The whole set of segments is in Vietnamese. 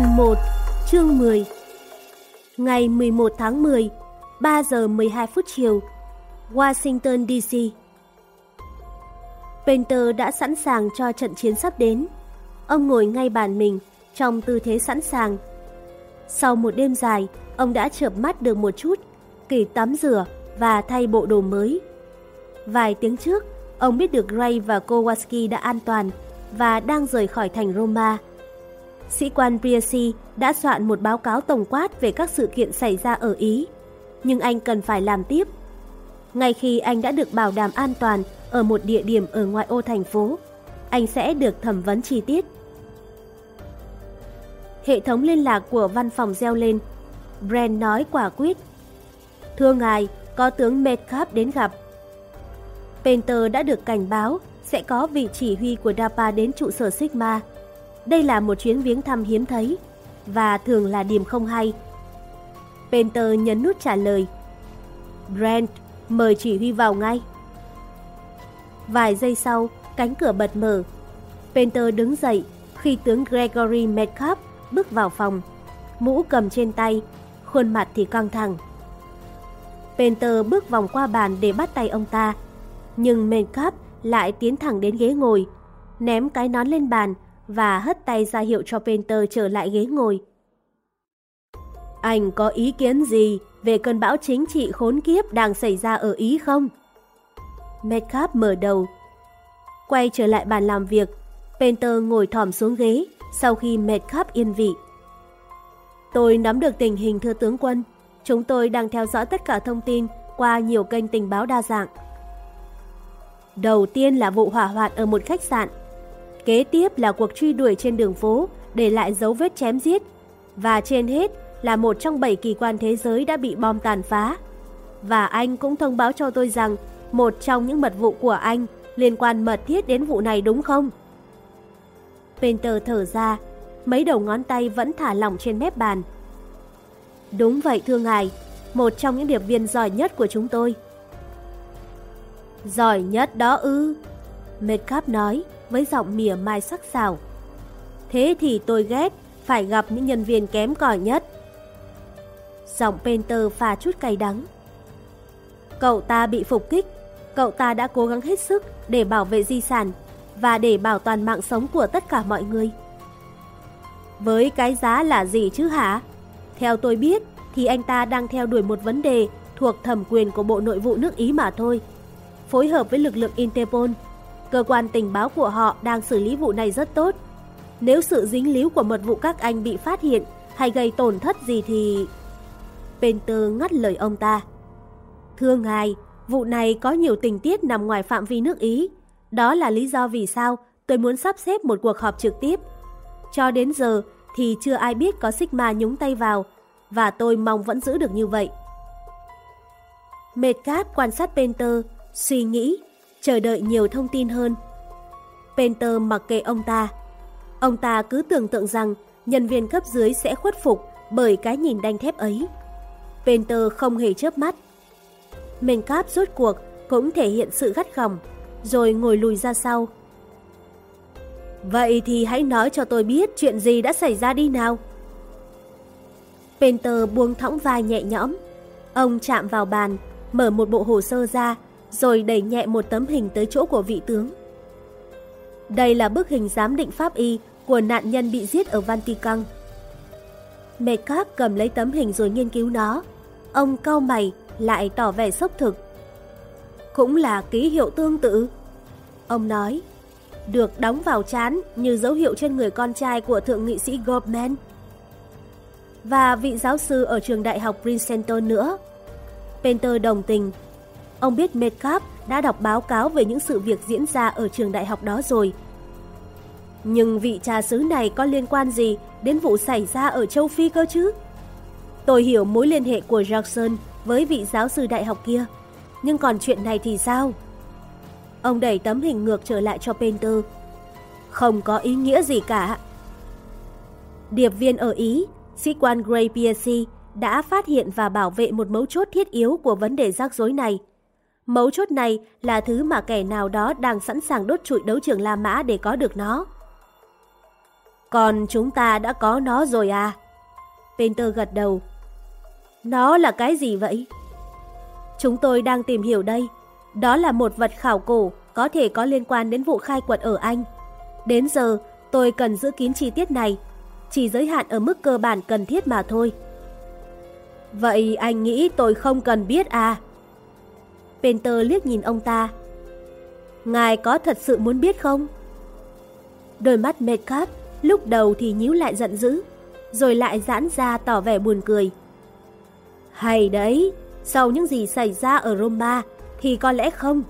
Phần 1, chương 10 Ngày 11 tháng 10, 3 giờ 12 phút chiều, Washington DC Painter đã sẵn sàng cho trận chiến sắp đến. Ông ngồi ngay bàn mình, trong tư thế sẵn sàng. Sau một đêm dài, ông đã chợp mắt được một chút, kịp tắm rửa và thay bộ đồ mới. Vài tiếng trước, ông biết được Ray và Kowalski đã an toàn và đang rời khỏi thành Roma. Sĩ quan Priesi đã soạn một báo cáo tổng quát về các sự kiện xảy ra ở Ý, nhưng anh cần phải làm tiếp. Ngay khi anh đã được bảo đảm an toàn ở một địa điểm ở ngoại ô thành phố, anh sẽ được thẩm vấn chi tiết. Hệ thống liên lạc của văn phòng reo lên. Brand nói quả quyết. Thưa ngài, có tướng Metcalf đến gặp. Painter đã được cảnh báo sẽ có vị chỉ huy của DAPA đến trụ sở Sigma. Đây là một chuyến viếng thăm hiếm thấy và thường là điểm không hay. Penter nhấn nút trả lời. Brent mời chỉ huy vào ngay. Vài giây sau, cánh cửa bật mở. Penter đứng dậy khi tướng Gregory Metcalf bước vào phòng. Mũ cầm trên tay, khuôn mặt thì căng thẳng. Penter bước vòng qua bàn để bắt tay ông ta. Nhưng Metcalf lại tiến thẳng đến ghế ngồi, ném cái nón lên bàn và hất tay ra hiệu cho Painter trở lại ghế ngồi. Anh có ý kiến gì về cơn bão chính trị khốn kiếp đang xảy ra ở Ý không? Metcalf mở đầu. Quay trở lại bàn làm việc, Painter ngồi thòm xuống ghế sau khi Metcalf yên vị. Tôi nắm được tình hình thưa tướng quân. Chúng tôi đang theo dõi tất cả thông tin qua nhiều kênh tình báo đa dạng. Đầu tiên là vụ hỏa hoạn ở một khách sạn. Kế tiếp là cuộc truy đuổi trên đường phố để lại dấu vết chém giết. Và trên hết là một trong bảy kỳ quan thế giới đã bị bom tàn phá. Và anh cũng thông báo cho tôi rằng một trong những mật vụ của anh liên quan mật thiết đến vụ này đúng không? Penter thở ra, mấy đầu ngón tay vẫn thả lỏng trên mép bàn. Đúng vậy thưa ngài, một trong những điệp viên giỏi nhất của chúng tôi. Giỏi nhất đó ư? Medcap nói với giọng mỉa mai sắc sảo. Thế thì tôi ghét phải gặp những nhân viên kém cỏi nhất. Giọng Penter pha chút cay đắng. Cậu ta bị phục kích, cậu ta đã cố gắng hết sức để bảo vệ di sản và để bảo toàn mạng sống của tất cả mọi người. Với cái giá là gì chứ hả? Theo tôi biết thì anh ta đang theo đuổi một vấn đề thuộc thẩm quyền của Bộ Nội vụ nước Ý mà thôi. Phối hợp với lực lượng Interpol, cơ quan tình báo của họ đang xử lý vụ này rất tốt. Nếu sự dính líu của mật vụ các anh bị phát hiện hay gây tổn thất gì thì... Penter ngắt lời ông ta. Thưa ngài, vụ này có nhiều tình tiết nằm ngoài phạm vi nước Ý. Đó là lý do vì sao tôi muốn sắp xếp một cuộc họp trực tiếp. Cho đến giờ thì chưa ai biết có Sigma nhúng tay vào và tôi mong vẫn giữ được như vậy. Metcalf quan sát Penter, suy nghĩ, chờ đợi nhiều thông tin hơn. Penter mặc kệ ông ta. Ông ta cứ tưởng tượng rằng nhân viên cấp dưới sẽ khuất phục bởi cái nhìn đanh thép ấy. Penter không hề chớp mắt. Metcalf rốt cuộc cũng thể hiện sự gắt gỏng, rồi ngồi lùi ra sau. Vậy thì hãy nói cho tôi biết chuyện gì đã xảy ra đi nào. Penter buông thõng vai nhẹ nhõm. Ông chạm vào bàn, mở một bộ hồ sơ ra, rồi đẩy nhẹ một tấm hình tới chỗ của vị tướng. Đây là bức hình giám định pháp y của nạn nhân bị giết ở Vatican. Mekak cầm lấy tấm hình rồi nghiên cứu nó. Ông cau mày, lại tỏ vẻ sốc thực. Cũng là ký hiệu tương tự. Ông nói, được đóng vào chán như dấu hiệu trên người con trai của thượng nghị sĩ Goldman. Và vị giáo sư ở trường đại học Princeton nữa. Penter đồng tình. Ông biết Metcalf đã đọc báo cáo về những sự việc diễn ra ở trường đại học đó rồi. Nhưng vị trà sứ này có liên quan gì đến vụ xảy ra ở châu Phi cơ chứ? Tôi hiểu mối liên hệ của Jackson với vị giáo sư đại học kia. Nhưng còn chuyện này thì sao? Ông đẩy tấm hình ngược trở lại cho Painter. Không có ý nghĩa gì cả. Điệp viên ở Ý, sĩ quan Gray Piercy đã phát hiện và bảo vệ một mấu chốt thiết yếu của vấn đề rắc rối này. Mấu chốt này là thứ mà kẻ nào đó đang sẵn sàng đốt trụi đấu trường La Mã để có được nó. Còn chúng ta đã có nó rồi à? Peter gật đầu. Nó là cái gì vậy? Chúng tôi đang tìm hiểu đây. Đó là một vật khảo cổ có thể có liên quan đến vụ khai quật ở Anh. Đến giờ, tôi cần giữ kín chi tiết này, chỉ giới hạn ở mức cơ bản cần thiết mà thôi. Vậy anh nghĩ tôi không cần biết à? Penter liếc nhìn ông ta. Ngài có thật sự muốn biết không? Đôi mắt Metcalf lúc đầu thì nhíu lại giận dữ, rồi lại giãn ra tỏ vẻ buồn cười. Hay đấy, sau những gì xảy ra ở Roma thì có lẽ không.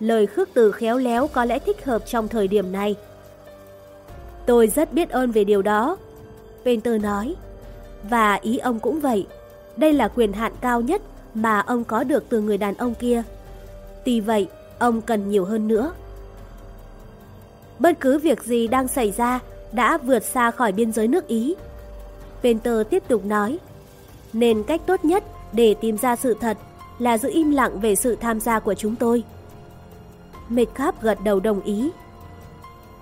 Lời khước từ khéo léo có lẽ thích hợp trong thời điểm này. Tôi rất biết ơn về điều đó, Penter nói. Và ý ông cũng vậy. Đây là quyền hạn cao nhất mà ông có được từ người đàn ông kia. Tuy vậy, ông cần nhiều hơn nữa. Bất cứ việc gì đang xảy ra đã vượt xa khỏi biên giới nước Ý. Penter tiếp tục nói, nên cách tốt nhất để tìm ra sự thật là giữ im lặng về sự tham gia của chúng tôi. Metcalf gật đầu đồng ý.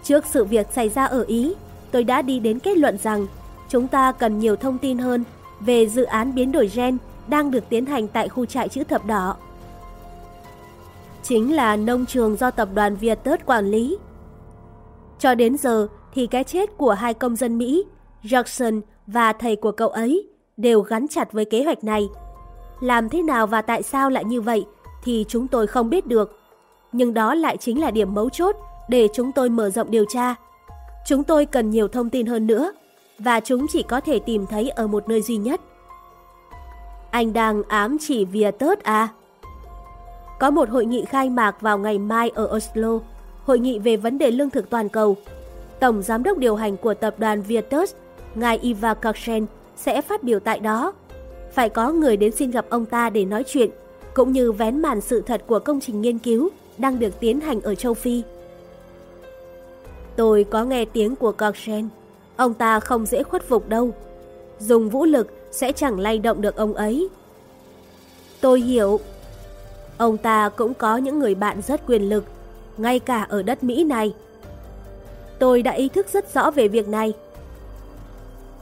Trước sự việc xảy ra ở Ý, tôi đã đi đến kết luận rằng chúng ta cần nhiều thông tin hơn về dự án biến đổi gen đang được tiến hành tại khu trại chữ thập đỏ. Chính là nông trường do tập đoàn Việt Tớt quản lý. Cho đến giờ thì cái chết của hai công dân Mỹ, Jackson và thầy của cậu ấy đều gắn chặt với kế hoạch này. Làm thế nào và tại sao lại như vậy thì chúng tôi không biết được. Nhưng đó lại chính là điểm mấu chốt để chúng tôi mở rộng điều tra. Chúng tôi cần nhiều thông tin hơn nữa và chúng chỉ có thể tìm thấy ở một nơi duy nhất. Anh đang ám chỉ Vietjet à? Có một hội nghị khai mạc vào ngày mai ở Oslo, hội nghị về vấn đề lương thực toàn cầu. Tổng giám đốc điều hành của tập đoàn Vietjet, ngài Iva Karsen, sẽ phát biểu tại đó. Phải có người đến xin gặp ông ta để nói chuyện, cũng như vén màn sự thật của công trình nghiên cứu đang được tiến hành ở châu Phi. Tôi có nghe tiếng của Karsen. Ông ta không dễ khuất phục đâu. Dùng vũ lực sẽ chẳng lay động được ông ấy. Tôi hiểu. Ông ta cũng có những người bạn rất quyền lực, ngay cả ở đất Mỹ này. Tôi đã ý thức rất rõ về việc này.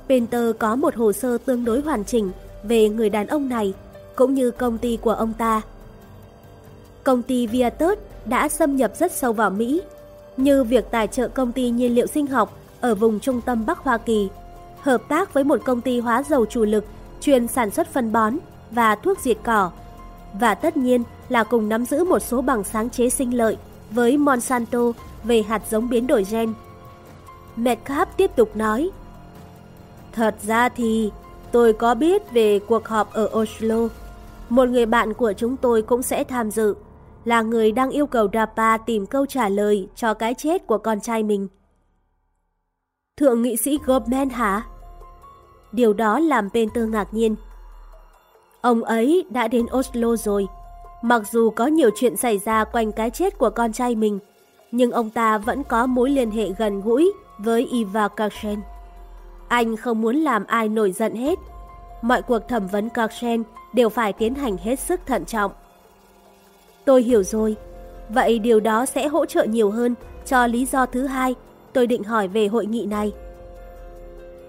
Penter có một hồ sơ tương đối hoàn chỉnh về người đàn ông này, cũng như công ty của ông ta. Công ty Viatus đã xâm nhập rất sâu vào Mỹ, như việc tài trợ công ty nhiên liệu sinh học ở vùng trung tâm Bắc Hoa Kỳ, hợp tác với một công ty hóa dầu chủ lực chuyên sản xuất phân bón và thuốc diệt cỏ, và tất nhiên là cùng nắm giữ một số bằng sáng chế sinh lợi với Monsanto về hạt giống biến đổi gen. Metcalf tiếp tục nói, Thật ra thì tôi có biết về cuộc họp ở Oslo. Một người bạn của chúng tôi cũng sẽ tham dự, là người đang yêu cầu Dapa tìm câu trả lời cho cái chết của con trai mình. Thượng nghị sĩ Goldman hả? Điều đó làm Penter ngạc nhiên. Ông ấy đã đến Oslo rồi. Mặc dù có nhiều chuyện xảy ra quanh cái chết của con trai mình, nhưng ông ta vẫn có mối liên hệ gần gũi với Iva Karsen. Anh không muốn làm ai nổi giận hết. Mọi cuộc thẩm vấn Karsen đều phải tiến hành hết sức thận trọng. Tôi hiểu rồi. Vậy điều đó sẽ hỗ trợ nhiều hơn cho lý do thứ hai tôi định hỏi về hội nghị này.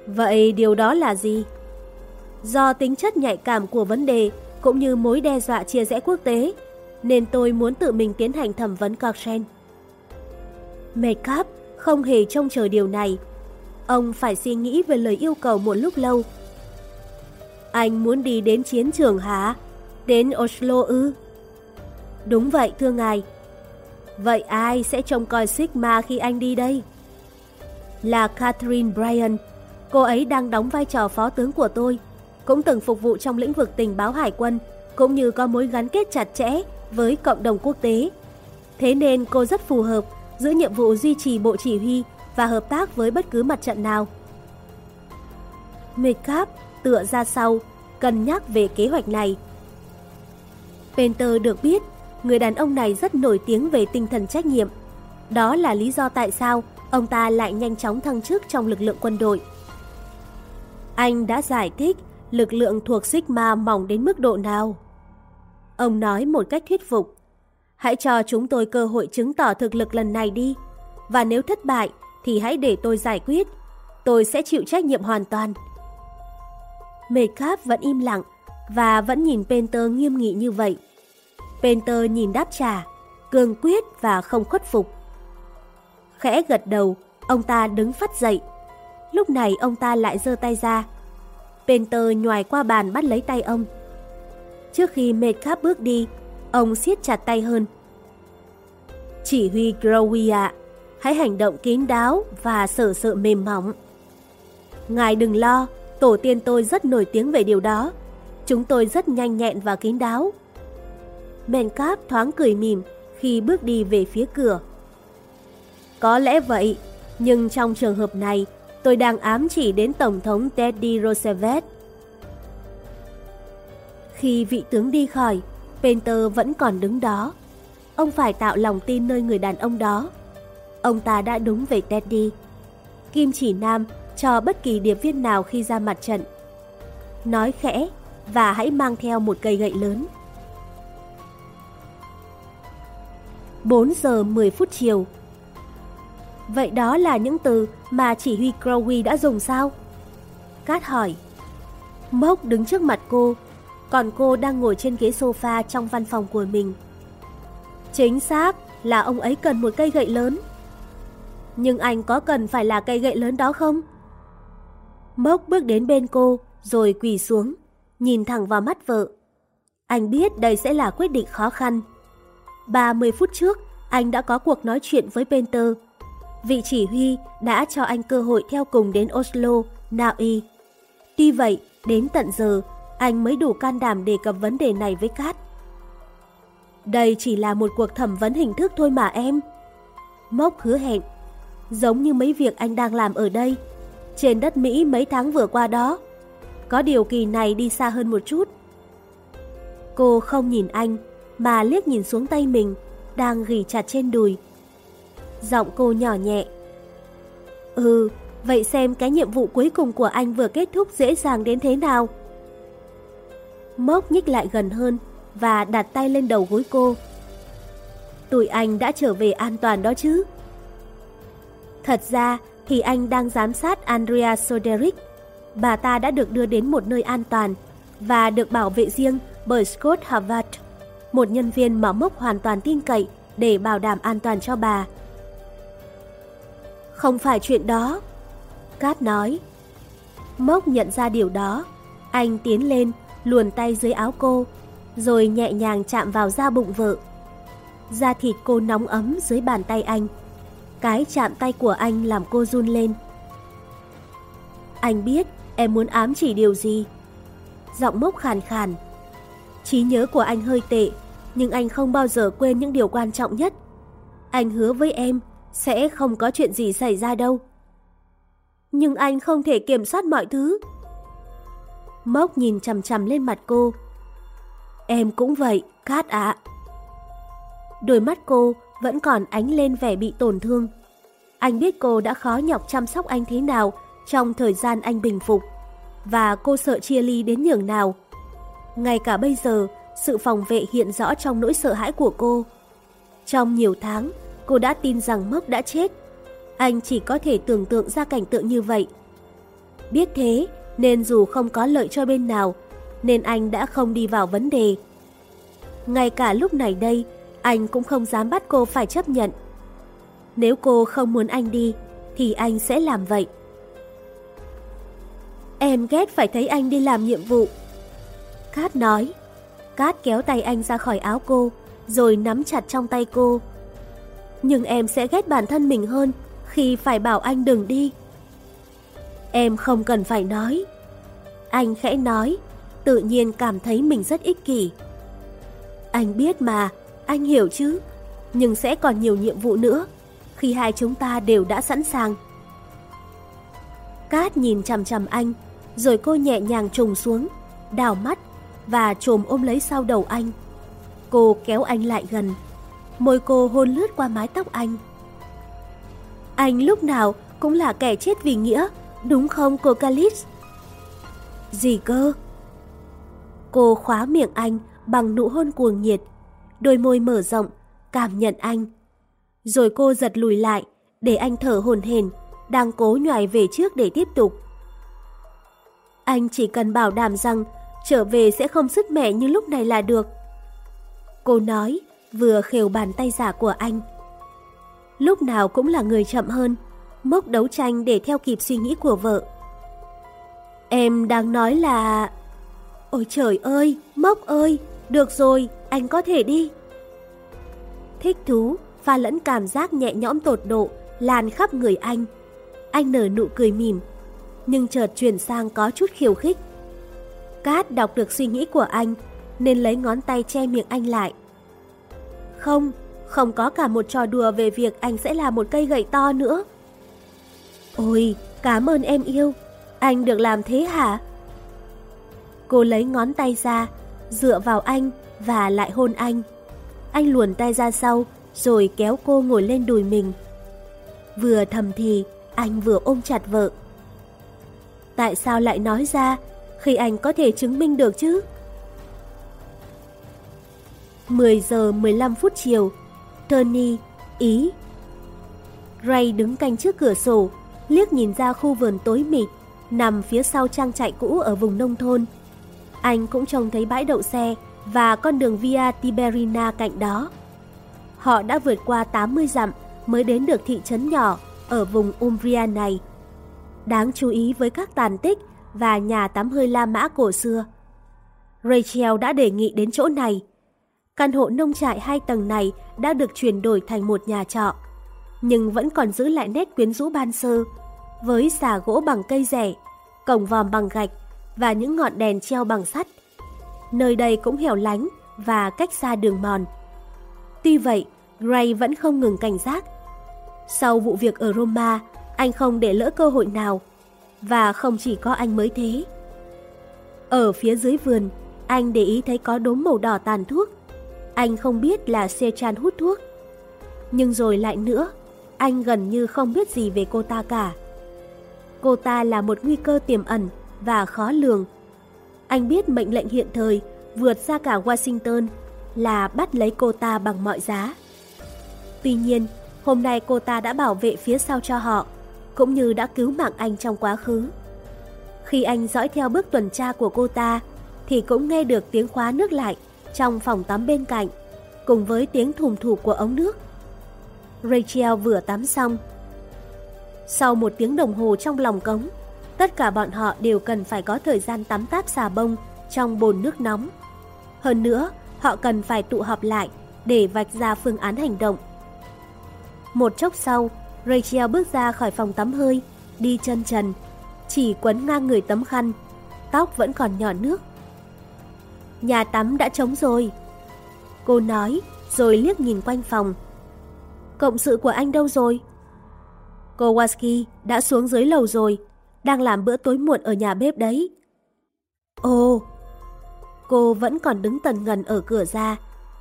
Vậy điều đó là gì? Do tính chất nhạy cảm của vấn đề cũng như mối đe dọa chia rẽ quốc tế, nên tôi muốn tự mình tiến hành thẩm vấn Coxen. Makeup không hề trông chờ điều này. Ông phải suy nghĩ về lời yêu cầu một lúc lâu. Anh muốn đi đến chiến trường hả? Đến Oslo ư? Đúng vậy thưa ngài. Vậy ai sẽ trông coi Sigma khi anh đi đây? Là Catherine Bryan. Cô ấy đang đóng vai trò phó tướng của tôi, cũng từng phục vụ trong lĩnh vực tình báo hải quân, cũng như có mối gắn kết chặt chẽ với cộng đồng quốc tế. Thế nên cô rất phù hợp giữ nhiệm vụ duy trì bộ chỉ huy và hợp tác với bất cứ mặt trận nào. Metcalf tựa ra sau, cân nhắc về kế hoạch này. Penter được biết người đàn ông này rất nổi tiếng về tinh thần trách nhiệm. Đó là lý do tại sao ông ta lại nhanh chóng thăng chức trong lực lượng quân đội. Anh đã giải thích lực lượng thuộc Sigma mỏng đến mức độ nào. Ông nói một cách thuyết phục. Hãy cho chúng tôi cơ hội chứng tỏ thực lực lần này đi. Và nếu thất bại thì hãy để tôi giải quyết. tôi sẽ chịu trách nhiệm hoàn toàn. Metcalf vẫn im lặng và vẫn nhìn Penter nghiêm nghị như vậy. Penter nhìn đáp trả, cương quyết và không khuất phục. Khẽ gật đầu, ông ta đứng phát dậy. Lúc này ông ta lại giơ tay ra. Penter nhòi qua bàn bắt lấy tay ông. Trước khi Metcalf bước đi, ông siết chặt tay hơn. Chỉ huy Growy ạ, hãy hành động kín đáo và sở sự mềm mỏng. Ngài đừng lo, tổ tiên tôi rất nổi tiếng về điều đó. Chúng tôi rất nhanh nhẹn và kín đáo. Mencap thoáng cười mỉm khi bước đi về phía cửa. Có lẽ vậy, nhưng trong trường hợp này, tôi đang ám chỉ đến Tổng thống Teddy Roosevelt. Khi vị tướng đi khỏi, Penter vẫn còn đứng đó. Ông phải tạo lòng tin nơi người đàn ông đó. Ông ta đã đúng về Teddy. Kim chỉ nam cho bất kỳ điệp viên nào khi ra mặt trận. Nói khẽ và hãy mang theo một cây gậy lớn. 4 giờ 10 phút chiều Vậy đó là những từ mà chỉ huy Crowley đã dùng sao? Cát hỏi. Mốc đứng trước mặt cô, còn cô đang ngồi trên ghế sofa trong văn phòng của mình. Chính xác là ông ấy cần một cây gậy lớn. Nhưng anh có cần phải là cây gậy lớn đó không? Mốc bước đến bên cô, rồi quỳ xuống, nhìn thẳng vào mắt vợ. Anh biết đây sẽ là quyết định khó khăn. 30 phút trước, anh đã có cuộc nói chuyện với Penter. Vị chỉ huy đã cho anh cơ hội theo cùng đến Oslo, Na Uy. Tuy vậy, đến tận giờ, anh mới đủ can đảm đề cập vấn đề này với Cát. Đây chỉ là một cuộc thẩm vấn hình thức thôi mà em. Mốc hứa hẹn, giống như mấy việc anh đang làm ở đây, trên đất Mỹ mấy tháng vừa qua đó. Có điều kỳ này đi xa hơn một chút. Cô không nhìn anh, mà liếc nhìn xuống tay mình, đang ghi chặt trên đùi. Giọng cô nhỏ nhẹ. Ừ, vậy xem cái nhiệm vụ cuối cùng của anh vừa kết thúc dễ dàng đến thế nào? Mốc nhích lại gần hơn và đặt tay lên đầu gối cô. Tụi anh đã trở về an toàn đó chứ? Thật ra thì anh đang giám sát Andrea Soderick. Bà ta đã được đưa đến một nơi an toàn và được bảo vệ riêng bởi Scott Harvard, một nhân viên mà Mốc hoàn toàn tin cậy để bảo đảm an toàn cho bà. Không phải chuyện đó, Cát nói. Mốc nhận ra điều đó, anh tiến lên, luồn tay dưới áo cô, rồi nhẹ nhàng chạm vào da bụng vợ. Da thịt cô nóng ấm dưới bàn tay anh. Cái chạm tay của anh làm cô run lên. Anh biết em muốn ám chỉ điều gì. Giọng mốc khàn khàn. Trí nhớ của anh hơi tệ, nhưng anh không bao giờ quên những điều quan trọng nhất. Anh hứa với em sẽ không có chuyện gì xảy ra đâu. Nhưng anh không thể kiểm soát mọi thứ. Mốc nhìn chằm chằm lên mặt cô. Em cũng vậy, Cát ạ. Đôi mắt cô vẫn còn ánh lên vẻ bị tổn thương. Anh biết cô đã khó nhọc chăm sóc anh thế nào trong thời gian anh bình phục, và cô sợ chia ly đến nhường nào. Ngay cả bây giờ, sự phòng vệ hiện rõ trong nỗi sợ hãi của cô. Trong nhiều tháng, cô đã tin rằng Mốc đã chết. Anh chỉ có thể tưởng tượng ra cảnh tượng như vậy. Biết thế, nên dù không có lợi cho bên nào, nên anh đã không đi vào vấn đề. Ngay cả lúc này đây, anh cũng không dám bắt cô phải chấp nhận. Nếu cô không muốn anh đi, thì anh sẽ làm vậy. Em ghét phải thấy anh đi làm nhiệm vụ. Cát nói. Cát kéo tay anh ra khỏi áo cô, rồi nắm chặt trong tay cô. Nhưng em sẽ ghét bản thân mình hơn khi phải bảo anh đừng đi. Em không cần phải nói. Anh khẽ nói, tự nhiên cảm thấy mình rất ích kỷ. Anh biết mà, anh hiểu chứ, nhưng sẽ còn nhiều nhiệm vụ nữa khi hai chúng ta đều đã sẵn sàng. Cát nhìn chằm chằm anh, rồi cô nhẹ nhàng trùng xuống, đào mắt và trồm ôm lấy sau đầu anh. Cô kéo anh lại gần, môi cô hôn lướt qua mái tóc anh. Anh lúc nào cũng là kẻ chết vì nghĩa, đúng không cô Calix? Gì cơ? Cô khóa miệng anh bằng nụ hôn cuồng nhiệt, đôi môi mở rộng, cảm nhận anh. Rồi cô giật lùi lại, để anh thở hồn hển đang cố nhòi về trước để tiếp tục. Anh chỉ cần bảo đảm rằng trở về sẽ không sứt mẻ như lúc này là được. Cô nói, vừa khều bàn tay giả của anh. Lúc nào cũng là người chậm hơn, mốc đấu tranh để theo kịp suy nghĩ của vợ. Em đang nói là... Ôi trời ơi, mốc ơi, được rồi, anh có thể đi. Thích thú, pha lẫn cảm giác nhẹ nhõm tột độ, lan khắp người anh. Anh nở nụ cười mỉm, nhưng chợt chuyển sang có chút khiêu khích. Cát đọc được suy nghĩ của anh, nên lấy ngón tay che miệng anh lại. Không, không có cả một trò đùa về việc anh sẽ là một cây gậy to nữa. Ôi, cảm ơn em yêu, anh được làm thế hả? Cô lấy ngón tay ra, dựa vào anh và lại hôn anh. Anh luồn tay ra sau, rồi kéo cô ngồi lên đùi mình. Vừa thầm thì, anh vừa ôm chặt vợ. Tại sao lại nói ra khi anh có thể chứng minh được chứ? 10 giờ 15 phút chiều, Tony, Ý. Ray đứng canh trước cửa sổ, liếc nhìn ra khu vườn tối mịt, nằm phía sau trang trại cũ ở vùng nông thôn. Anh cũng trông thấy bãi đậu xe và con đường Via Tiberina cạnh đó. Họ đã vượt qua 80 dặm mới đến được thị trấn nhỏ ở vùng Umbria này. Đáng chú ý với các tàn tích và nhà tắm hơi La Mã cổ xưa. Rachel đã đề nghị đến chỗ này. Căn hộ nông trại hai tầng này đã được chuyển đổi thành một nhà trọ, nhưng vẫn còn giữ lại nét quyến rũ ban sơ, với xà gỗ bằng cây rẻ, cổng vòm bằng gạch và những ngọn đèn treo bằng sắt. Nơi đây cũng hẻo lánh và cách xa đường mòn. Tuy vậy, Gray vẫn không ngừng cảnh giác. Sau vụ việc ở Roma, anh không để lỡ cơ hội nào. Và không chỉ có anh mới thế. Ở phía dưới vườn, anh để ý thấy có đốm màu đỏ tàn thuốc. Anh không biết là Sechan hút thuốc. Nhưng rồi lại nữa, anh gần như không biết gì về cô ta cả. Cô ta là một nguy cơ tiềm ẩn và khó lường. Anh biết mệnh lệnh hiện thời vượt ra cả Washington là bắt lấy cô ta bằng mọi giá. Tuy nhiên, hôm nay cô ta đã bảo vệ phía sau cho họ, cũng như đã cứu mạng anh trong quá khứ. Khi anh dõi theo bước tuần tra của cô ta, thì cũng nghe được tiếng khóa nước lại trong phòng tắm bên cạnh, cùng với tiếng thùng thụp của ống nước. Rachel vừa tắm xong. Sau một tiếng đồng hồ trong lòng cống, tất cả bọn họ đều cần phải có thời gian tắm táp xà bông trong bồn nước nóng. Hơn nữa, họ cần phải tụ họp lại để vạch ra phương án hành động. Một chốc sau, Rachel bước ra khỏi phòng tắm hơi, đi chân trần, chỉ quấn ngang người tấm khăn, tóc vẫn còn nhỏ nước. Nhà tắm đã trống rồi. Cô nói, rồi liếc nhìn quanh phòng. Cộng sự của anh đâu rồi? Kowalski đã xuống dưới lầu rồi, đang làm bữa tối muộn ở nhà bếp đấy. Ồ, cô vẫn còn đứng tần ngần ở cửa ra,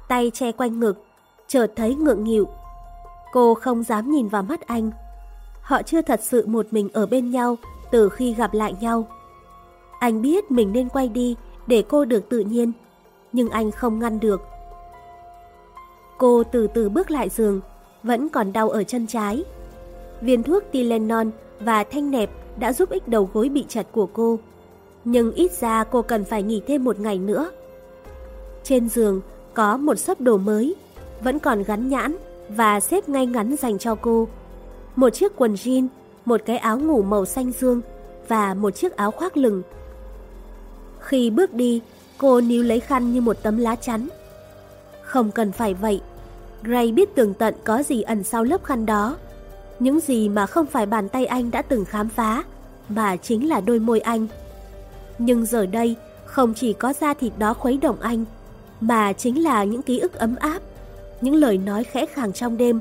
tay che quanh ngực, chợt thấy ngượng nghịu. Cô không dám nhìn vào mắt anh. Họ chưa thật sự một mình ở bên nhau từ khi gặp lại nhau. Anh biết mình nên quay đi để cô được tự nhiên, nhưng anh không ngăn được. Cô từ từ bước lại giường, vẫn còn đau ở chân trái. Viên thuốc Tylenol và thanh nẹp đã giúp ích đầu gối bị chặt của cô. Nhưng ít ra cô cần phải nghỉ thêm một ngày nữa. Trên giường có một sấp đồ mới, vẫn còn gắn nhãn và xếp ngay ngắn dành cho cô. Một chiếc quần jean, một cái áo ngủ màu xanh dương và một chiếc áo khoác lừng. Khi bước đi, cô níu lấy khăn như một tấm lá chắn. Không cần phải vậy. Gray biết tường tận có gì ẩn sau lớp khăn đó. Những gì mà không phải bàn tay anh đã từng khám phá, mà chính là đôi môi anh. Nhưng giờ đây, không chỉ có da thịt đó khuấy động anh, mà chính là những ký ức ấm áp, những lời nói khẽ khàng trong đêm,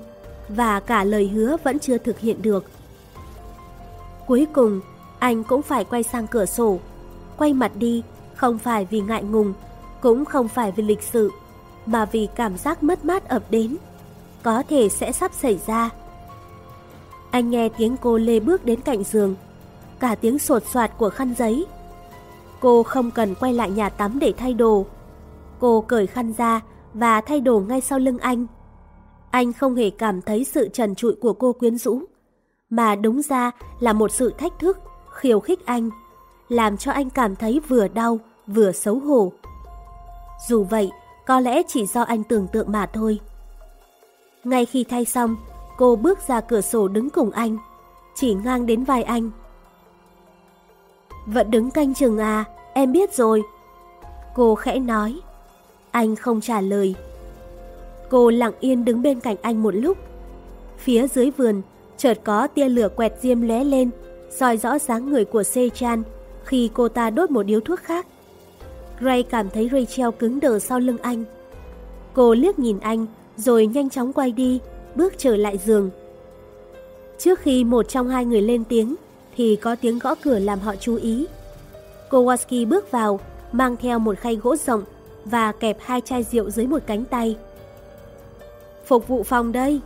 và cả lời hứa vẫn chưa thực hiện được. Cuối cùng, anh cũng phải quay sang cửa sổ, quay mặt đi, không phải vì ngại ngùng, cũng không phải vì lịch sự, mà vì cảm giác mất mát ập đến, có thể sẽ sắp xảy ra. Anh nghe tiếng cô lê bước đến cạnh giường, cả tiếng sột soạt của khăn giấy. Cô không cần quay lại nhà tắm để thay đồ. Cô cởi khăn ra và thay đồ ngay sau lưng anh. Anh không hề cảm thấy sự trần trụi của cô quyến rũ, mà đúng ra là một sự thách thức, khiêu khích anh, làm cho anh cảm thấy vừa đau vừa xấu hổ. Dù vậy, có lẽ chỉ do anh tưởng tượng mà thôi. Ngay khi thay xong, cô bước ra cửa sổ đứng cùng anh, chỉ ngang đến vai anh. Vẫn đứng canh chừng à, em biết rồi. Cô khẽ nói. Anh không trả lời. Cô lặng yên đứng bên cạnh anh một lúc. Phía dưới vườn, chợt có tia lửa quẹt diêm lóe lên, soi rõ dáng người của Sechan khi cô ta đốt một điếu thuốc khác. Ray cảm thấy Rachel cứng đờ sau lưng anh. Cô liếc nhìn anh, rồi nhanh chóng quay đi, bước trở lại giường. Trước khi một trong hai người lên tiếng, thì có tiếng gõ cửa làm họ chú ý. Kowalski bước vào, mang theo một khay gỗ rộng và kẹp hai chai rượu dưới một cánh tay. Phục vụ phòng đây,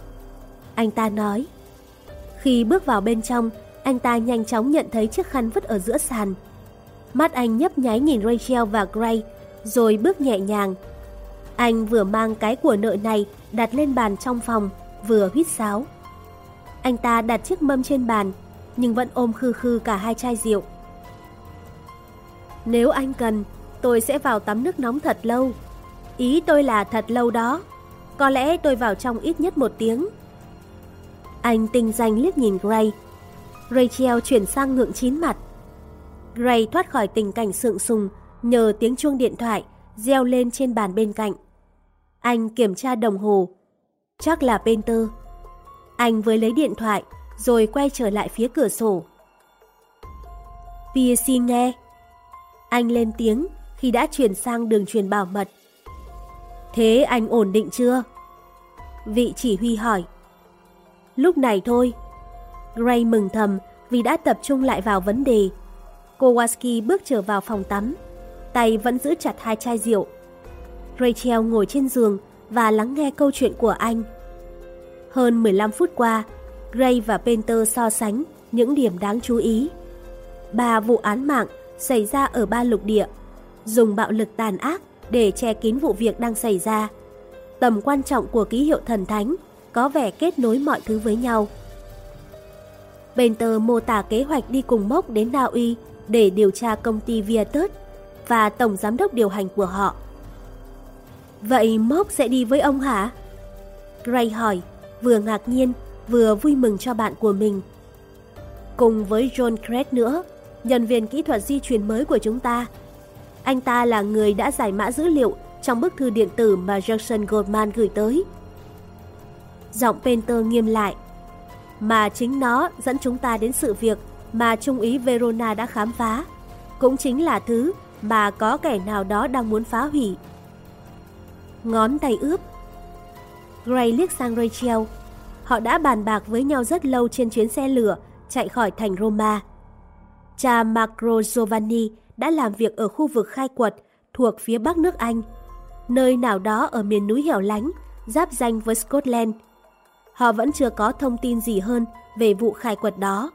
anh ta nói. Khi bước vào bên trong, anh ta nhanh chóng nhận thấy chiếc khăn vứt ở giữa sàn. Mắt anh nhấp nháy nhìn Rachel và Gray, rồi bước nhẹ nhàng. Anh vừa mang cái của nợ này đặt lên bàn trong phòng, vừa huýt sáo. Anh ta đặt chiếc mâm trên bàn, nhưng vẫn ôm khư khư cả hai chai rượu. Nếu anh cần, tôi sẽ vào tắm nước nóng thật lâu. Ý tôi là thật lâu đó. Có lẽ tôi vào trong ít nhất một tiếng. Anh tinh danh liếc nhìn Gray. Rachel chuyển sang ngượng chín mặt. Gray thoát khỏi tình cảnh sượng sùng nhờ tiếng chuông điện thoại reo lên trên bàn bên cạnh. Anh kiểm tra đồng hồ. Chắc là Penter. Anh với lấy điện thoại rồi quay trở lại phía cửa sổ. PSC nghe. Anh lên tiếng khi đã chuyển sang đường truyền bảo mật. Thế anh ổn định chưa? Vị chỉ huy hỏi. Lúc này thôi. Gray mừng thầm vì đã tập trung lại vào vấn đề. Kowalski bước trở vào phòng tắm, tay vẫn giữ chặt hai chai rượu. Rachel ngồi trên giường và lắng nghe câu chuyện của anh. Hơn 15 phút qua, Gray và Penter so sánh những điểm đáng chú ý. Ba vụ án mạng xảy ra ở ba lục địa, dùng bạo lực tàn ác để che kín vụ việc đang xảy ra. Tầm quan trọng của ký hiệu thần thánh có vẻ kết nối mọi thứ với nhau. Penter mô tả kế hoạch đi cùng Mốc đến Na Uy để điều tra công ty Viatus và tổng giám đốc điều hành của họ. Vậy Mốc sẽ đi với ông hả? Gray hỏi, vừa ngạc nhiên vừa vui mừng cho bạn của mình. Cùng với John Craig nữa, nhân viên kỹ thuật di truyền mới của chúng ta. Anh ta là người đã giải mã dữ liệu trong bức thư điện tử mà Jackson Goldman gửi tới. Giọng Penter nghiêm lại. Mà chính nó dẫn chúng ta đến sự việc mà Trung úy Verona đã khám phá. Cũng chính là thứ mà có kẻ nào đó đang muốn phá hủy. Ngón tay ướp. Gray liếc sang Rachel, họ đã bàn bạc với nhau rất lâu trên chuyến xe lửa chạy khỏi thành Roma. Cha Marco Giovanni đã làm việc ở khu vực khai quật thuộc phía bắc nước Anh, nơi nào đó ở miền núi hẻo lánh, giáp danh với Scotland. Họ vẫn chưa có thông tin gì hơn về vụ khai quật đó.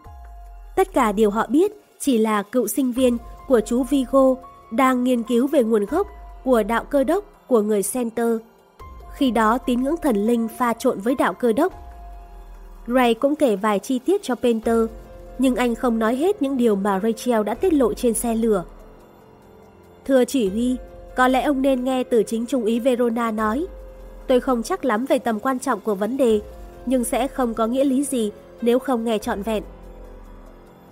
Tất cả điều họ biết chỉ là cựu sinh viên của chú Vigo đang nghiên cứu về nguồn gốc của đạo cơ đốc của người Center. Khi đó tín ngưỡng thần linh pha trộn với đạo cơ đốc Ray cũng kể vài chi tiết cho Penter, nhưng anh không nói hết những điều mà Rachel đã tiết lộ trên xe lửa. Thưa chỉ huy, có lẽ ông nên nghe từ chính Trung úy Verona nói. Tôi không chắc lắm về tầm quan trọng của vấn đề, nhưng sẽ không có nghĩa lý gì nếu không nghe trọn vẹn.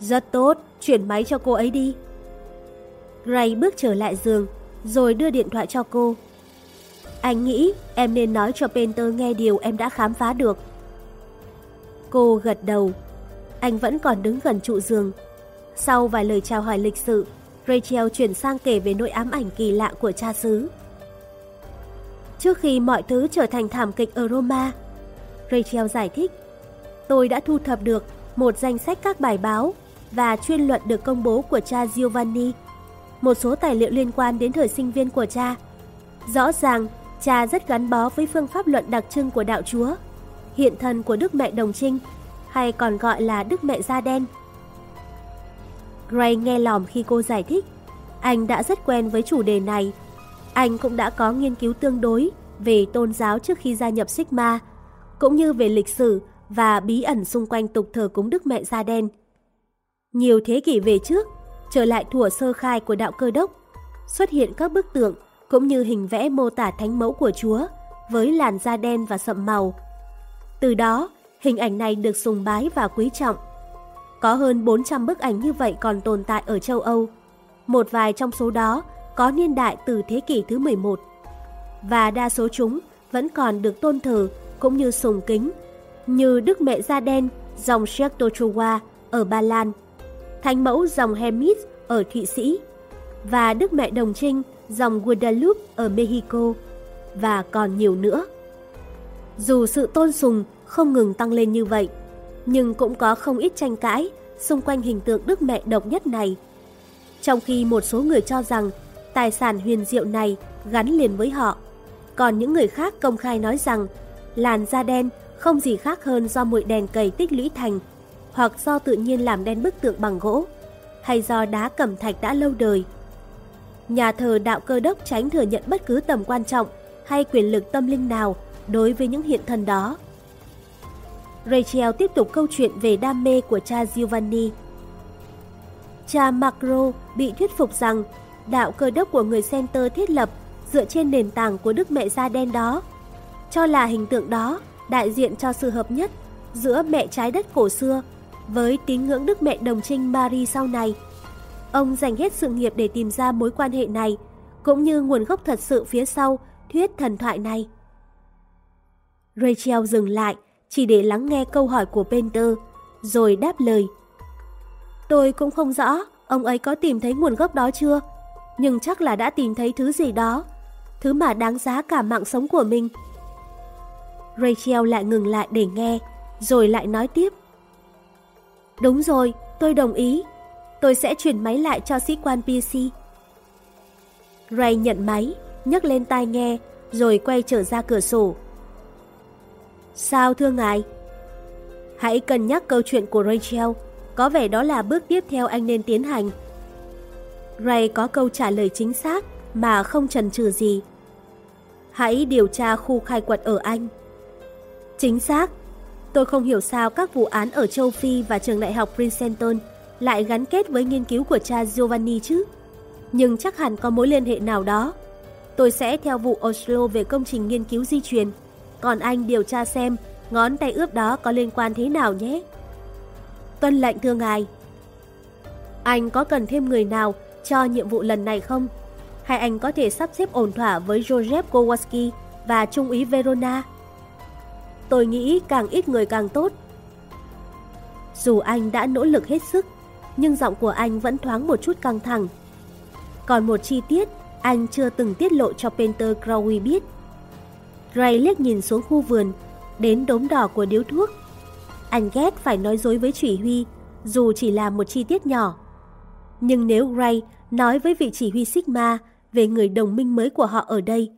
Rất tốt, chuyển máy cho cô ấy đi. Gray bước trở lại giường, rồi đưa điện thoại cho cô. Anh nghĩ em nên nói cho Penter nghe điều em đã khám phá được. Cô gật đầu. Anh vẫn còn đứng gần trụ giường. Sau vài lời chào hỏi lịch sự, Rachel chuyển sang kể về nỗi ám ảnh kỳ lạ của cha xứ. Trước khi mọi thứ trở thành thảm kịch ở Roma, Rachel giải thích, tôi đã thu thập được một danh sách các bài báo và chuyên luận được công bố của cha Giovanni, một số tài liệu liên quan đến thời sinh viên của cha. Rõ ràng, cha rất gắn bó với phương pháp luận đặc trưng của đạo Chúa hiện thân của Đức Mẹ Đồng Trinh, hay còn gọi là Đức Mẹ Da Đen. Gray nghe lỏm khi cô giải thích. Anh đã rất quen với chủ đề này. Anh cũng đã có nghiên cứu tương đối về tôn giáo trước khi gia nhập Sigma, cũng như về lịch sử và bí ẩn xung quanh tục thờ cúng Đức Mẹ Da Đen. Nhiều thế kỷ về trước, trở lại thủa sơ khai của đạo cơ đốc, xuất hiện các bức tượng cũng như hình vẽ mô tả thánh mẫu của Chúa với làn da đen và sậm màu. Từ đó, hình ảnh này được sùng bái và quý trọng. Có hơn 400 bức ảnh như vậy còn tồn tại ở châu Âu. Một vài trong số đó có niên đại từ thế kỷ thứ 11. Và đa số chúng vẫn còn được tôn thờ cũng như sùng kính, như Đức Mẹ Da Đen dòng Czechoslovakia ở Ba Lan, Thánh mẫu dòng Hermes ở Thụy Sĩ và Đức Mẹ Đồng Trinh dòng Guadalupe ở Mexico và còn nhiều nữa. Dù sự tôn sùng không ngừng tăng lên như vậy, nhưng cũng có không ít tranh cãi xung quanh hình tượng Đức Mẹ độc nhất này. Trong khi một số người cho rằng tài sản huyền diệu này gắn liền với họ, còn những người khác công khai nói rằng làn da đen không gì khác hơn do bụi đèn cầy tích lũy thành, hoặc do tự nhiên làm đen bức tượng bằng gỗ, hay do đá cẩm thạch đã lâu đời. Nhà thờ đạo cơ đốc tránh thừa nhận bất cứ tầm quan trọng hay quyền lực tâm linh nào đối với những hiện thần đó. Rachel tiếp tục câu chuyện về đam mê của cha Giovanni. Cha Macro bị thuyết phục rằng đạo cơ đốc của người Center thiết lập dựa trên nền tảng của Đức Mẹ Da Đen đó, cho là hình tượng đó đại diện cho sự hợp nhất giữa mẹ trái đất cổ xưa với tín ngưỡng Đức Mẹ Đồng Trinh Marie sau này. Ông dành hết sự nghiệp để tìm ra mối quan hệ này, cũng như nguồn gốc thật sự phía sau thuyết thần thoại này. Rachel dừng lại, chỉ để lắng nghe câu hỏi của Penter, rồi đáp lời. Tôi cũng không rõ ông ấy có tìm thấy nguồn gốc đó chưa, nhưng chắc là đã tìm thấy thứ gì đó, thứ mà đáng giá cả mạng sống của mình. Rachel lại ngừng lại để nghe, rồi lại nói tiếp. Đúng rồi, tôi đồng ý. Tôi sẽ chuyển máy lại cho sĩ quan PC. Ray nhận máy, nhấc lên tai nghe, rồi quay trở ra cửa sổ. Sao thưa ngài? Hãy cân nhắc câu chuyện của Rachel, có vẻ đó là bước tiếp theo anh nên tiến hành. Ray có câu trả lời chính xác mà không chần chừ gì. Hãy điều tra khu khai quật ở Anh. Chính xác. Tôi không hiểu sao các vụ án ở châu Phi và trường đại học Princeton lại gắn kết với nghiên cứu của cha Giovanni chứ. Nhưng chắc hẳn có mối liên hệ nào đó. Tôi sẽ theo vụ Oslo về công trình nghiên cứu di truyền. Còn anh điều tra xem ngón tay ướp đó có liên quan thế nào nhé. Tuân lệnh thưa ngài. Anh có cần thêm người nào cho nhiệm vụ lần này không? Hay anh có thể sắp xếp ổn thỏa với Joseph Kowalski và Trung úy Verona? Tôi nghĩ càng ít người càng tốt. Dù anh đã nỗ lực hết sức, nhưng giọng của anh vẫn thoáng một chút căng thẳng. Còn một chi tiết anh chưa từng tiết lộ cho Peter Crowley biết. Ray liếc nhìn xuống khu vườn, đến đốm đỏ của điếu thuốc. Anh ghét phải nói dối với chỉ huy, dù chỉ là một chi tiết nhỏ. Nhưng nếu Ray nói với vị chỉ huy Sigma về người đồng minh mới của họ ở đây,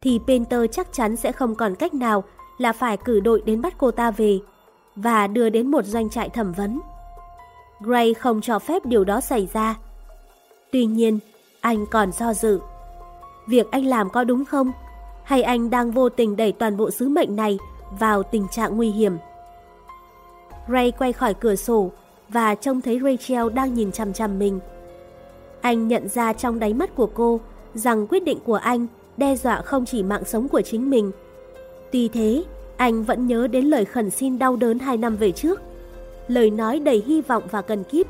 thì Peter chắc chắn sẽ không còn cách nào là phải cử đội đến bắt cô ta về và đưa đến một doanh trại thẩm vấn. Gray không cho phép điều đó xảy ra. Tuy nhiên, anh còn do dự. Việc anh làm có đúng không? Hay anh đang vô tình đẩy toàn bộ sứ mệnh này vào tình trạng nguy hiểm? Ray quay khỏi cửa sổ và trông thấy Rachel đang nhìn chằm chằm mình. Anh nhận ra trong đáy mắt của cô rằng quyết định của anh đe dọa không chỉ mạng sống của chính mình Tuy thế, anh vẫn nhớ đến lời khẩn xin đau đớn hai năm về trước. Lời nói đầy hy vọng và cần kíp.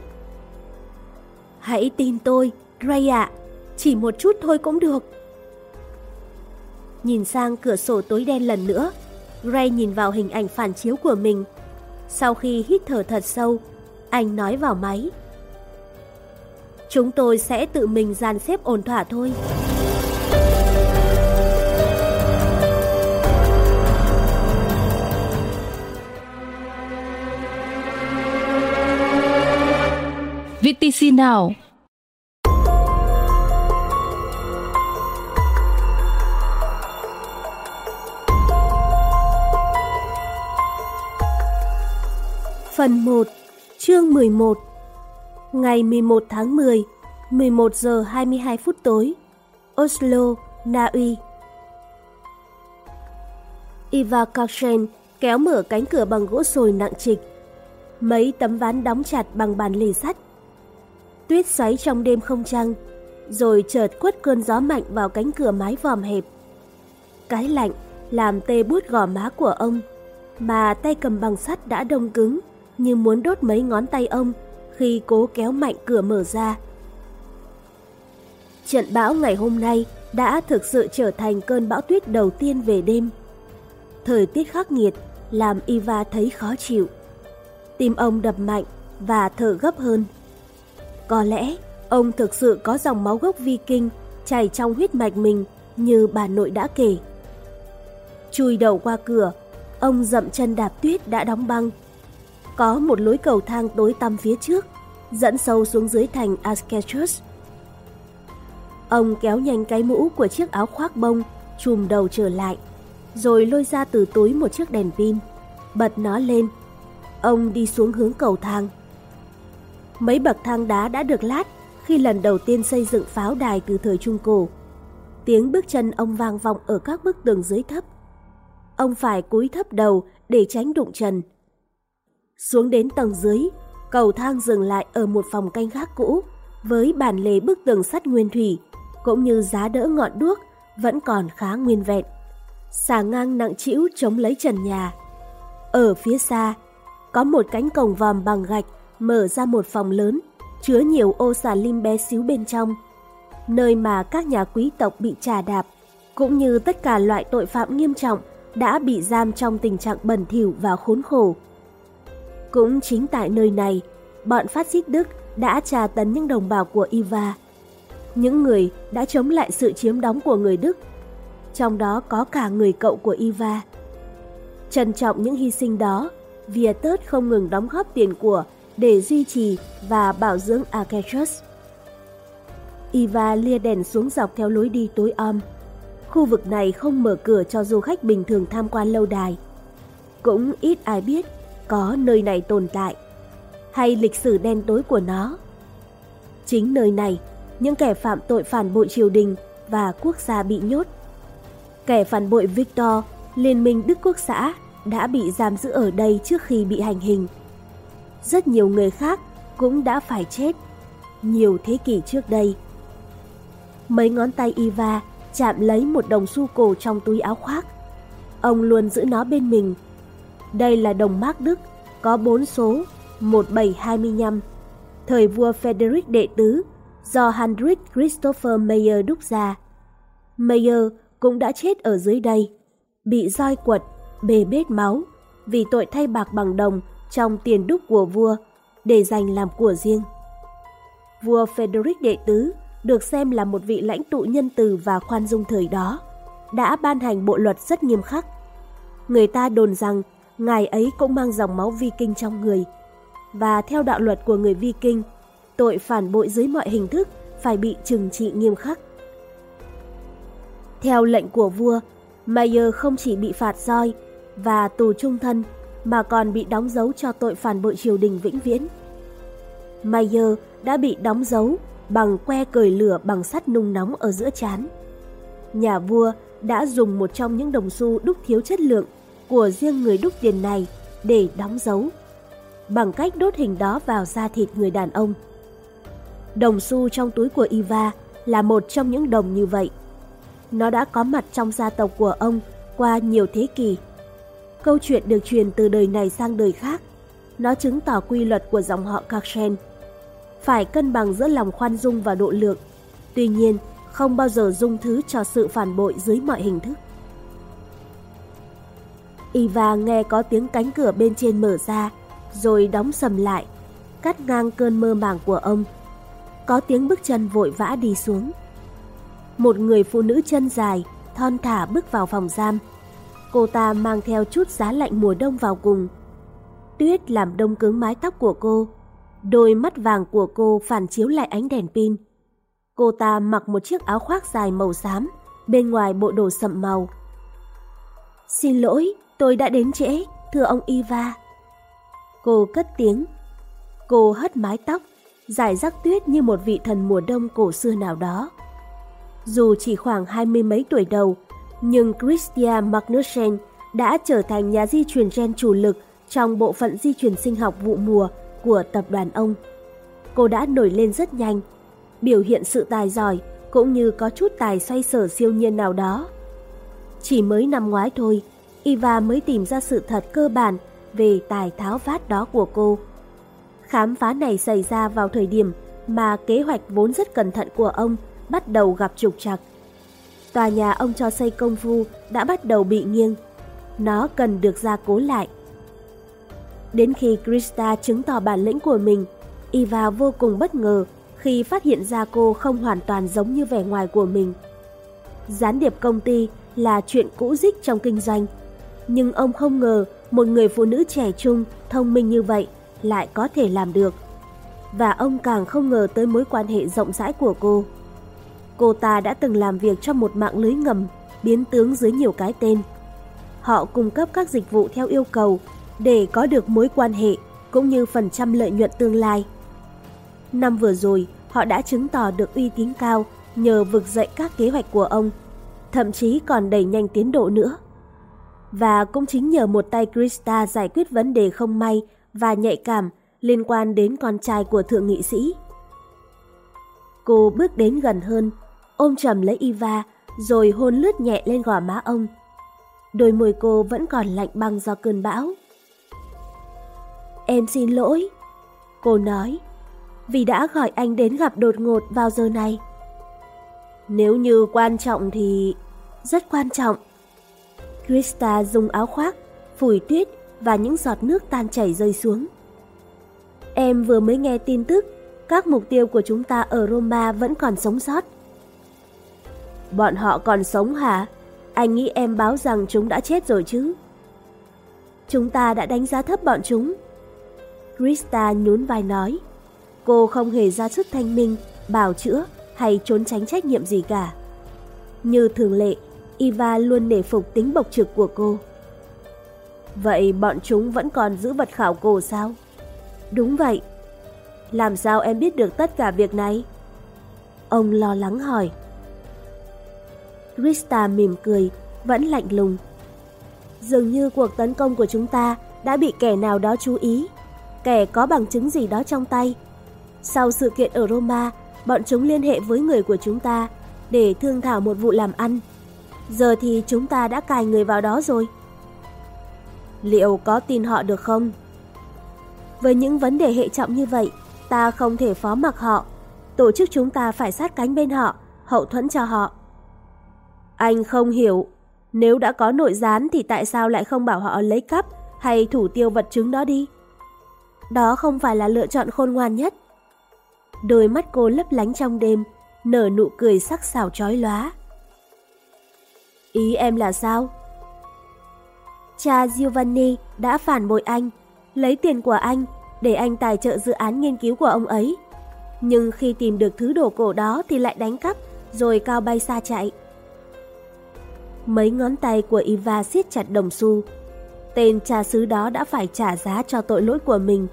Hãy tin tôi, Gray ạ. Chỉ một chút thôi cũng được. Nhìn sang cửa sổ tối đen lần nữa, Gray nhìn vào hình ảnh phản chiếu của mình. Sau khi hít thở thật sâu, anh nói vào máy. Chúng tôi sẽ tự mình dàn xếp ổn thỏa thôi. VTC nào. Phần 1 Chương 11 Ngày 11 tháng 10 11 giờ 22 phút tối Oslo, Na Uy Iva Karsen kéo mở cánh cửa bằng gỗ sồi nặng trịch. Mấy tấm ván đóng chặt bằng bàn lề sắt. Tuyết xoáy trong đêm không trăng, rồi chợt quất cơn gió mạnh vào cánh cửa mái vòm hẹp. Cái lạnh làm tê bút gò má của ông, mà tay cầm bằng sắt đã đông cứng như muốn đốt mấy ngón tay ông khi cố kéo mạnh cửa mở ra. Trận bão ngày hôm nay đã thực sự trở thành cơn bão tuyết đầu tiên về đêm. Thời tiết khắc nghiệt làm Iva thấy khó chịu. Tim ông đập mạnh và thở gấp hơn. Có lẽ ông thực sự có dòng máu gốc Viking chảy trong huyết mạch mình như bà nội đã kể. Chui đầu qua cửa, ông dậm chân đạp tuyết đã đóng băng. Có một lối cầu thang tối tăm phía trước, dẫn sâu xuống dưới thành Asketus. Ông kéo nhanh cái mũ của chiếc áo khoác bông, chùm đầu trở lại, rồi lôi ra từ túi một chiếc đèn pin, bật nó lên. Ông đi xuống hướng cầu thang. Mấy bậc thang đá đã được lát khi lần đầu tiên xây dựng pháo đài từ thời Trung Cổ. Tiếng bước chân ông vang vọng ở các bức tường dưới thấp. Ông phải cúi thấp đầu để tránh đụng trần. Xuống đến tầng dưới, cầu thang dừng lại ở một phòng canh gác cũ với bản lề bức tường sắt nguyên thủy, cũng như giá đỡ ngọn đuốc vẫn còn khá nguyên vẹn. Xà ngang nặng trĩu chống lấy trần nhà. Ở phía xa, có một cánh cổng vòm bằng gạch mở ra một phòng lớn, chứa nhiều ô xà lim bé xíu bên trong, nơi mà các nhà quý tộc bị trà đạp, cũng như tất cả loại tội phạm nghiêm trọng đã bị giam trong tình trạng bẩn thỉu và khốn khổ. Cũng chính tại nơi này, bọn phát xít Đức đã trà tấn những đồng bào của Iva. Những người đã chống lại sự chiếm đóng của người Đức, trong đó có cả người cậu của Iva. Trân trọng những hy sinh đó, Vietus không ngừng đóng góp tiền của để duy trì và bảo dưỡng Arcachus. Iva lia đèn xuống dọc theo lối đi tối om. Khu vực này không mở cửa cho du khách bình thường tham quan lâu đài. Cũng ít ai biết có nơi này tồn tại, hay lịch sử đen tối của nó. Chính nơi này, những kẻ phạm tội phản bội triều đình và quốc gia bị nhốt. Kẻ phản bội Victor, Liên minh Đức Quốc xã, đã bị giam giữ ở đây trước khi bị hành hình. Rất nhiều người khác cũng đã phải chết nhiều thế kỷ trước đây. Mấy ngón tay Iva chạm lấy một đồng xu cổ trong túi áo khoác. Ông luôn giữ nó bên mình đây là đồng mark Đức, có bốn số 1725, thời vua Frederick đệ tứ, do Heinrich Christopher Meyer đúc ra. Meyer cũng đã chết ở dưới đây, bị roi quật, bề bết máu, vì tội thay bạc bằng đồng trong tiền đúc của vua để dành làm của riêng. Vua Frederick đệ tứ được xem là một vị lãnh tụ nhân từ và khoan dung thời đó, đã ban hành bộ luật rất nghiêm khắc. Người ta đồn rằng ngài ấy cũng mang dòng máu Viking trong người. Và theo đạo luật của người Viking, tội phản bội dưới mọi hình thức phải bị trừng trị nghiêm khắc. Theo lệnh của vua, Mayer không chỉ bị phạt roi và tù trung thân mà còn bị đóng dấu cho tội phản bội triều đình vĩnh viễn. Mayer đã bị đóng dấu bằng que cởi lửa bằng sắt nung nóng ở giữa chán. Nhà vua đã dùng một trong những đồng xu đúc thiếu chất lượng của riêng người đúc tiền này để đóng dấu, bằng cách đốt hình đó vào da thịt người đàn ông. Đồng xu trong túi của Iva là một trong những đồng như vậy. Nó đã có mặt trong gia tộc của ông qua nhiều thế kỷ. Câu chuyện được truyền từ đời này sang đời khác. Nó chứng tỏ quy luật của dòng họ Karchen. Phải cân bằng giữa lòng khoan dung và độ lượng. Tuy nhiên, không bao giờ dung thứ cho sự phản bội dưới mọi hình thức. Iva nghe có tiếng cánh cửa bên trên mở ra, rồi đóng sầm lại, cắt ngang cơn mơ màng của ông. Có tiếng bước chân vội vã đi xuống. Một người phụ nữ chân dài, thon thả bước vào phòng giam. Cô ta mang theo chút giá lạnh mùa đông vào cùng. Tuyết làm đông cứng mái tóc của cô. Đôi mắt vàng của cô phản chiếu lại ánh đèn pin. Cô ta mặc một chiếc áo khoác dài màu xám, bên ngoài bộ đồ sậm màu. Xin lỗi, Tôi đã đến trễ, thưa ông Iva. Cô cất tiếng. Cô hất mái tóc, giải rác tuyết như một vị thần mùa đông cổ xưa nào đó. Dù chỉ khoảng hai mươi mấy tuổi đầu, nhưng Christian Magnussen đã trở thành nhà di truyền gen chủ lực trong bộ phận di truyền sinh học vụ mùa của tập đoàn ông. Cô đã nổi lên rất nhanh, biểu hiện sự tài giỏi cũng như có chút tài xoay sở siêu nhiên nào đó. Chỉ mới năm ngoái thôi, Iva mới tìm ra sự thật cơ bản về tài tháo vát đó của cô. Khám phá này xảy ra vào thời điểm mà kế hoạch vốn rất cẩn thận của ông bắt đầu gặp trục trặc. Tòa nhà ông cho xây công phu đã bắt đầu bị nghiêng. Nó cần được gia cố lại. Đến khi Krista chứng tỏ bản lĩnh của mình, Iva vô cùng bất ngờ khi phát hiện ra cô không hoàn toàn giống như vẻ ngoài của mình. Gián điệp công ty là chuyện cũ dích trong kinh doanh, nhưng ông không ngờ một người phụ nữ trẻ trung, thông minh như vậy lại có thể làm được. Và ông càng không ngờ tới mối quan hệ rộng rãi của cô. Cô ta đã từng làm việc cho một mạng lưới ngầm, biến tướng dưới nhiều cái tên. Họ cung cấp các dịch vụ theo yêu cầu để có được mối quan hệ cũng như phần trăm lợi nhuận tương lai. Năm vừa rồi, họ đã chứng tỏ được uy tín cao nhờ vực dậy các kế hoạch của ông, thậm chí còn đẩy nhanh tiến độ nữa. Và cũng chính nhờ một tay Krista giải quyết vấn đề không may và nhạy cảm liên quan đến con trai của thượng nghị sĩ. Cô bước đến gần hơn, ôm chầm lấy Iva rồi hôn lướt nhẹ lên gò má ông. Đôi môi cô vẫn còn lạnh băng do cơn bão. Em xin lỗi, cô nói, vì đã gọi anh đến gặp đột ngột vào giờ này. Nếu như quan trọng thì... rất quan trọng. Krista dùng áo khoác, phủi tuyết và những giọt nước tan chảy rơi xuống. Em vừa mới nghe tin tức, các mục tiêu của chúng ta ở Roma vẫn còn sống sót. Bọn họ còn sống hả? Anh nghĩ em báo rằng chúng đã chết rồi chứ? Chúng ta đã đánh giá thấp bọn chúng. Krista nhún vai nói. Cô không hề ra sức thanh minh, bào chữa hay trốn tránh trách nhiệm gì cả. Như thường lệ, Iva luôn nể phục tính bộc trực của cô. Vậy bọn chúng vẫn còn giữ vật khảo cổ sao? Đúng vậy. Làm sao em biết được tất cả việc này? Ông lo lắng hỏi. Krista mỉm cười, vẫn lạnh lùng. Dường như cuộc tấn công của chúng ta đã bị kẻ nào đó chú ý, kẻ có bằng chứng gì đó trong tay. Sau sự kiện ở Roma, bọn chúng liên hệ với người của chúng ta để thương thảo một vụ làm ăn. Giờ thì chúng ta đã cài người vào đó rồi. Liệu có tin họ được không? Với những vấn đề hệ trọng như vậy, ta không thể phó mặc họ. Tổ chức chúng ta phải sát cánh bên họ, hậu thuẫn cho họ. Anh không hiểu, nếu đã có nội gián thì tại sao lại không bảo họ lấy cắp hay thủ tiêu vật chứng đó đi? Đó không phải là lựa chọn khôn ngoan nhất. Đôi mắt cô lấp lánh trong đêm, nở nụ cười sắc sảo chói lóa. Ý em là sao? Cha Giovanni đã phản bội anh, lấy tiền của anh để anh tài trợ dự án nghiên cứu của ông ấy. Nhưng khi tìm được thứ đồ cổ đó thì lại đánh cắp, rồi cao bay xa chạy. Mấy ngón tay của Iva siết chặt đồng xu. Tên cha xứ đó đã phải trả giá cho tội lỗi của mình.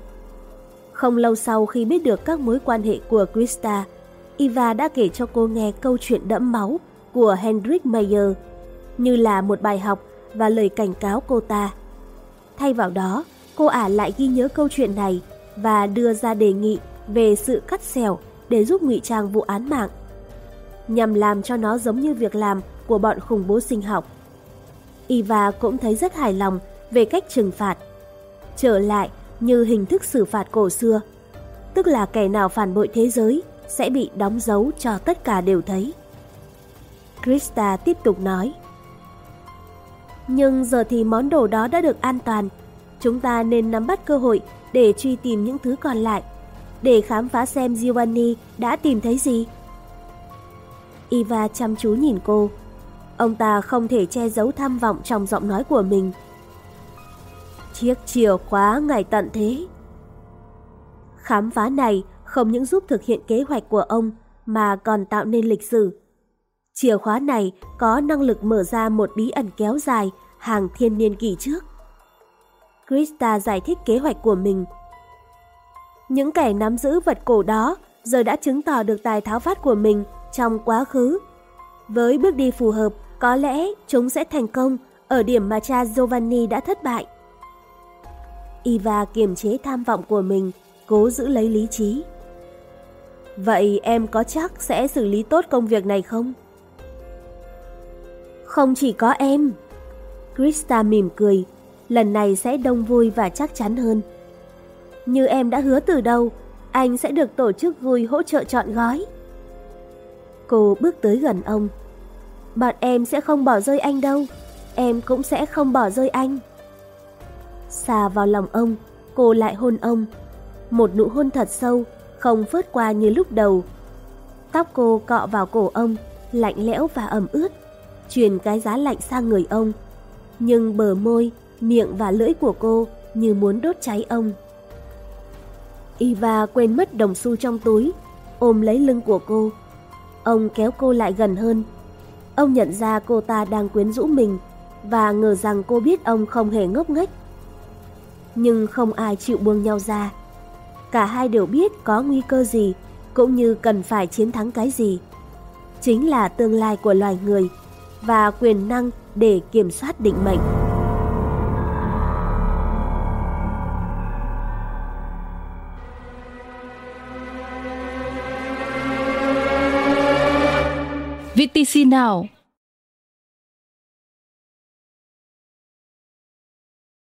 Không lâu sau khi biết được các mối quan hệ của Krista, Iva đã kể cho cô nghe câu chuyện đẫm máu của Hendrik Mayer, như là một bài học và lời cảnh cáo cô ta. Thay vào đó, cô ả lại ghi nhớ câu chuyện này và đưa ra đề nghị về sự cắt xẻo để giúp ngụy trang vụ án mạng, nhằm làm cho nó giống như việc làm của bọn khủng bố sinh học. Iva cũng thấy rất hài lòng về cách trừng phạt. Trở lại như hình thức xử phạt cổ xưa, tức là kẻ nào phản bội thế giới sẽ bị đóng dấu cho tất cả đều thấy. Krista tiếp tục nói. Nhưng giờ thì món đồ đó đã được an toàn, chúng ta nên nắm bắt cơ hội để truy tìm những thứ còn lại, để khám phá xem Giovanni đã tìm thấy gì. Iva chăm chú nhìn cô. Ông ta không thể che giấu tham vọng trong giọng nói của mình. Chiếc chìa khóa ngày tận thế. Khám phá này không những giúp thực hiện kế hoạch của ông mà còn tạo nên lịch sử. Chìa khóa này có năng lực mở ra một bí ẩn kéo dài hàng thiên niên kỷ trước. Krista giải thích kế hoạch của mình. Những kẻ nắm giữ vật cổ đó giờ đã chứng tỏ được tài tháo phát của mình trong quá khứ. Với bước đi phù hợp, có lẽ chúng sẽ thành công ở điểm mà cha Giovanni đã thất bại. Iva kiềm chế tham vọng của mình, cố giữ lấy lý trí. Vậy em có chắc sẽ xử lý tốt công việc này không? Không chỉ có em. Krista mỉm cười, lần này sẽ đông vui và chắc chắn hơn. Như em đã hứa từ đầu, anh sẽ được tổ chức vui hỗ trợ chọn gói. Cô bước tới gần ông. Bọn em sẽ không bỏ rơi anh đâu, em cũng sẽ không bỏ rơi anh. Xà vào lòng ông, cô lại hôn ông. Một nụ hôn thật sâu, không phớt qua như lúc đầu. Tóc cô cọ vào cổ ông, lạnh lẽo và ẩm ướt, truyền cái giá lạnh sang người ông. Nhưng bờ môi, miệng và lưỡi của cô như muốn đốt cháy ông. Iva quên mất đồng xu trong túi, ôm lấy lưng của cô. Ông kéo cô lại gần hơn. Ông nhận ra cô ta đang quyến rũ mình và ngờ rằng cô biết ông không hề ngốc nghếch. Nhưng không ai chịu buông nhau ra. Cả hai đều biết có nguy cơ gì cũng như cần phải chiến thắng cái gì. Chính là tương lai của loài người và quyền năng để kiểm soát định mệnh. VTC Now